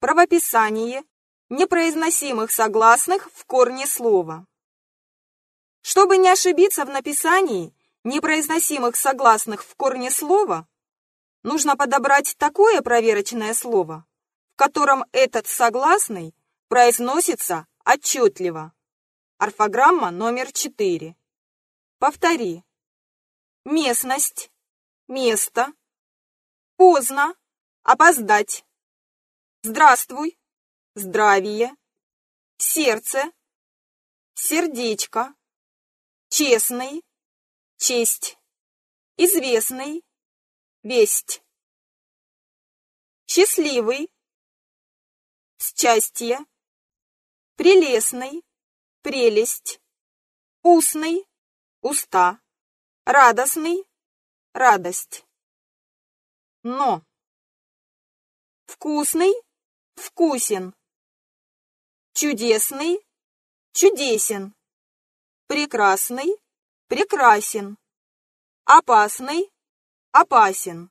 Правописание непроизносимых согласных в корне слова. Чтобы не ошибиться в написании непроизносимых согласных в корне слова, нужно подобрать такое проверочное слово, в котором этот согласный произносится отчетливо. Орфограмма номер 4. Повтори. Местность, место, поздно, опоздать. Здравствуй, здравие, сердце, сердечко, честный, честь, известный, весть, счастливый, счастье, прелестный, прелесть, устный, уста, радостный, радость. Но. Вкусный, вкусен. Чудесный, чудесен. Прекрасный, прекрасен. Опасный, опасен.